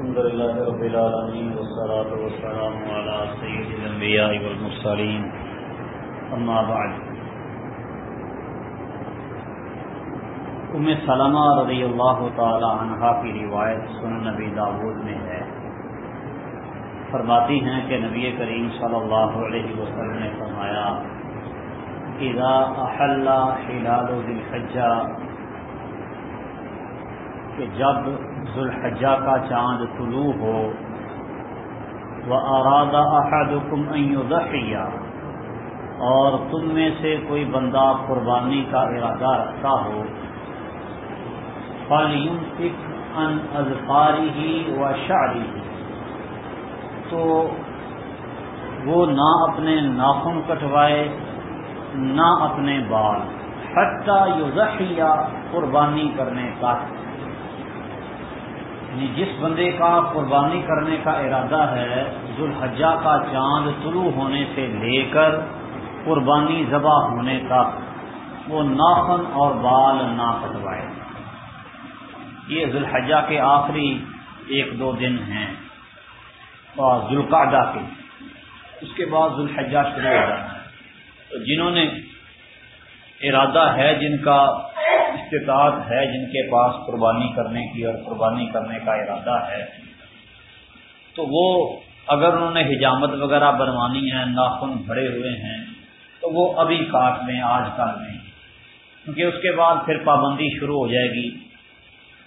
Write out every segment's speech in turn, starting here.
الحمد لله رب العالمين والصلاة والسلام على سيد الأنبياء والمرسلين. أما بعد. ام سلمہ رضی اللہ تعالی عنہا کی روایت سن نبی داود میں ہے۔ فرماتی ہیں کہ نبی کریم صلی اللہ علیہ وسلم نے فرمایا، اذا احل حلال ذی الحجہ کہ جب ذوالحجہ کا چاند طلوع ہو وہ ارادہ احدکم ان یضحیہ اور تم میں سے کوئی بندہ قربانی کا ارادہ رکھتا ہو فَلْيُمْسِكْ عَنْ أَذْفَارِهِ وَشَعْرِهِ، تو وہ نہ اپنے ناخن کٹوائے، نہ اپنے بال، حتیٰ یضحیہ قربانی کرنے کا۔ یعنی جس بندے کا قربانی کرنے کا ارادہ ہے، ذوالحجہ کا چاند طلوع ہونے سے لے کر قربانی ذبح ہونے تک، وہ ناخن اور بال نہ کٹوائے۔ یہ ذوالحجہ کے آخری ایک دو دن ہیں۔ اور ذوالقعدہ کے۔ اس کے بعد ذوالحجہ شروع ہو جاتا ہے۔ جنہوں نے ارادہ ہے، جن کا استطاعت ہے جن کے پاس قربانی کرنے کی اور قربانی کرنے کا ارادہ ہے۔ تو وہ اگر انہوں نے حجامت وغیرہ بنوانی ہے، ناخن بھرے ہوئے ہیں، تو وہ ابھی کاٹ لیں آج کل میں۔ کیونکہ اس کے بعد پھر پابندی شروع ہو جائے گی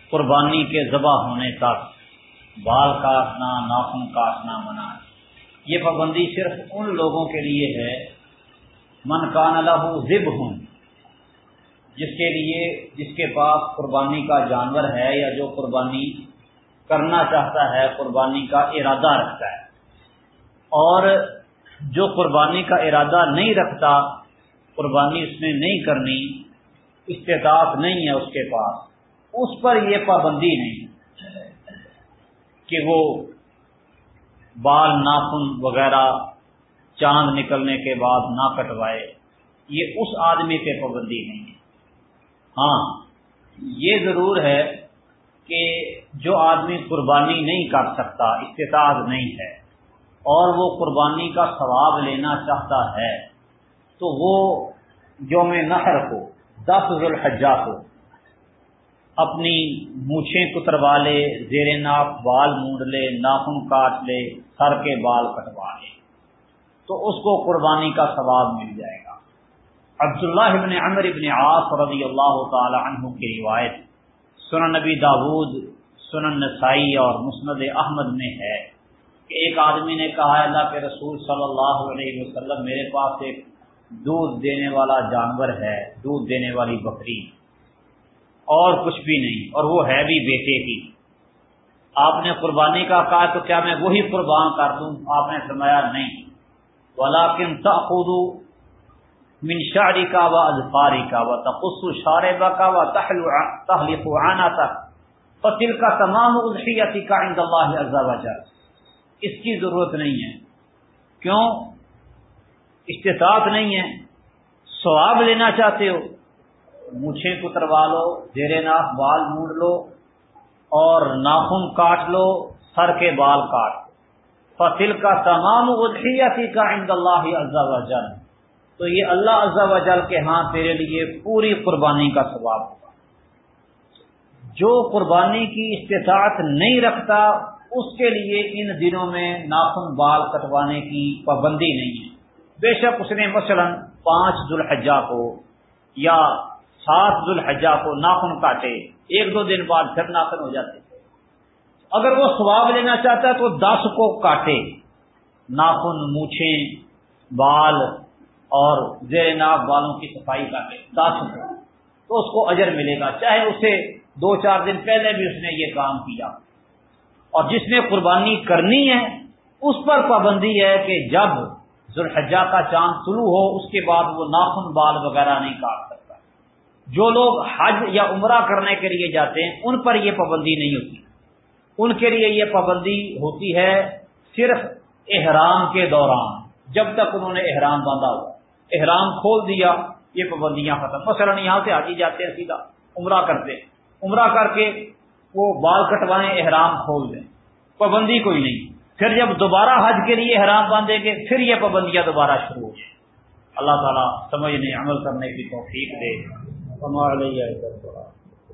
قربانی کے ذبح ہونے تک۔ بال کاٹنا، ناخن کاٹنا منع یہ پابندی صرف ان لوگوں کے لیے ہے۔ من کان اللہ ذب ہوں جس کے لیے جس کے پاس قربانی کا جانور ہے یا جو قربانی کرنا چاہتا ہے، قربانی کا ارادہ رکھتا ہے۔ اور جو قربانی کا ارادہ نہیں رکھتا، قربانی اس میں نہیں کرنی، استطاعت نہیں ہے اس کے پاس، اس پر یہ پابندی نہیں کہ وہ بال ناخن وغیرہ چاند نکلنے کے بعد نہ کٹوائے، یہ اس آدمی پہ پابندی نہیں ہے۔ ہاں یہ ضرور ہے کہ جو آدمی قربانی نہیں کر سکتا، استطاعت نہیں ہے، اور وہ قربانی کا ثواب لینا چاہتا ہے، تو وہ یوم نہر کو، دس ذوالحجہ کو اپنی مونچھیں کتروا لے، زیر ناک بال مونڈ لے، ناخن کاٹ لے، سر کے بال کٹوا لے، تو اس کو قربانی کا ثواب مل جائے گا۔ عبداللہ ابن عمر ابن عاص رضی اللہ تعالی عنہ کی روایت سنن نبی داود، سنن نسائی اور مسند احمد میں ہے کہ ایک آدمی نے کہا اللہ کے رسول صلی اللہ علیہ وسلم، میرے پاس ایک دودھ دینے والا جانور ہے، دودھ دینے والی بکری، اور کچھ بھی نہیں، اور وہ ہے بھی بیٹے کی آپ نے قربانی کا کہا تو کیا میں وہی قربان کر دوں؟ آپ نے فرمایا، نہیں۔ ولاکن تخود من شعری کا و اظفاری کا و تخص کا تمام الحیتی عند اللہ عز و جل اس کی ضرورت نہیں ہے. کیوں؟ استطاعت نہیں ہے. ثواب لینا چاہتے ہو. مونچھیں کتروا لو، زیر ناک بال مونڈ لو، اور ناخن کاٹ لو، سر کے بال کاٹ. فصل کا تمام ادحیتی کا عند اللہ عز و جل تو یہ اللہ عز و جل کے ہاں تیرے لیے پوری قربانی کا ثواب ہوگا۔ جو قربانی کی استطاعت نہیں رکھتا، اس کے لیے ان دنوں میں ناخن بال کٹوانے کی پابندی نہیں ہے۔ بے شک اس نے مثلا پانچ ذوالحجہ کو یا سات ذوالحجہ کو ناخن کاٹے، ایک دو دن بعد پھر ناخن ہو جاتے۔ اگر وہ ثواب لینا چاہتا ہے تو دس کو کاٹے۔ ناخن مونچھیں، بال اور زیر ناک بالوں کی صفائی کاٹے دس تو اس کو اجر ملے گا۔ چاہے اسے دو چار دن پہلے بھی اس نے یہ کام کیا۔ اور جس نے قربانی کرنی ہے، اس پر پابندی ہے کہ جب ذوالحجہ کا چاند طلوع ہو، اس کے بعد وہ ناخن بال وغیرہ نہیں کاٹ سکتا۔ جو لوگ حج یا عمرہ کرنے کے لیے جاتے ہیں، ان پر یہ پابندی نہیں ہوتی۔ ان کے لیے یہ پابندی ہوتی ہے صرف احرام کے دوران، جب تک انہوں نے احرام باندھا ہوا۔ احرام کھول دیا، یہ پابندیاں ختم۔ مثلا یہاں سے حاجی جاتے ہیں سیدھا، عمرہ کرتے عمرہ کر کے وہ بال کٹوائیں، احرام کھول دیں۔ پابندی کوئی نہیں۔ پھر جب دوبارہ حج کے لیے احرام باندھیں گے، پھر یہ پابندیاں دوبارہ شروع ہو اللہ تعالیٰ سمجھنے، عمل کرنے کی توفیق دے۔ ہمارے لیے